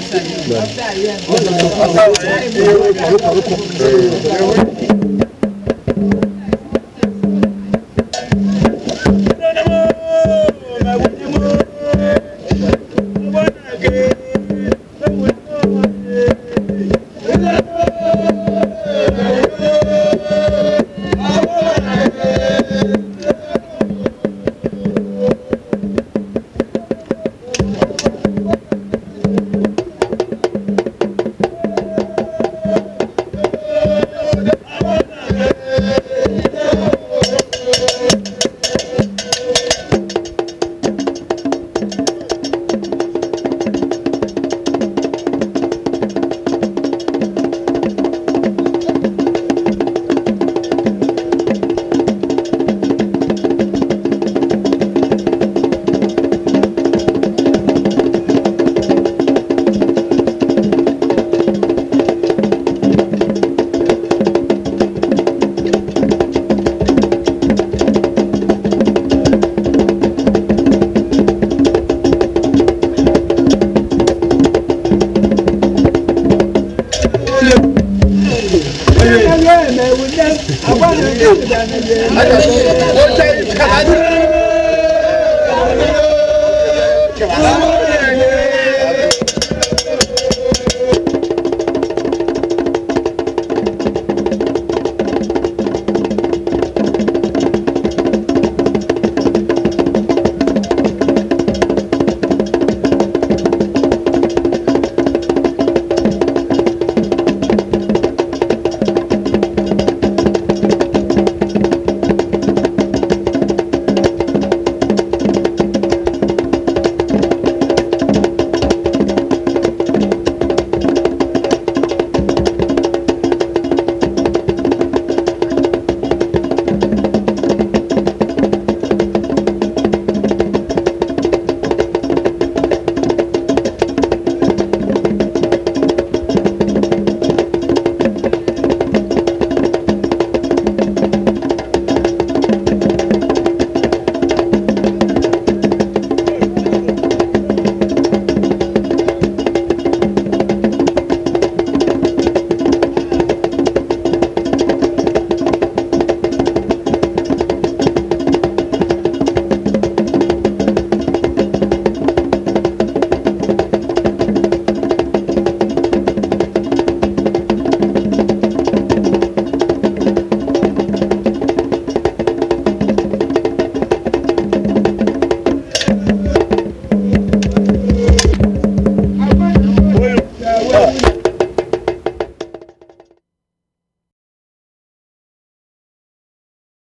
Ọ̀dà yẹn. Ọ̀dà yẹn. Hoje é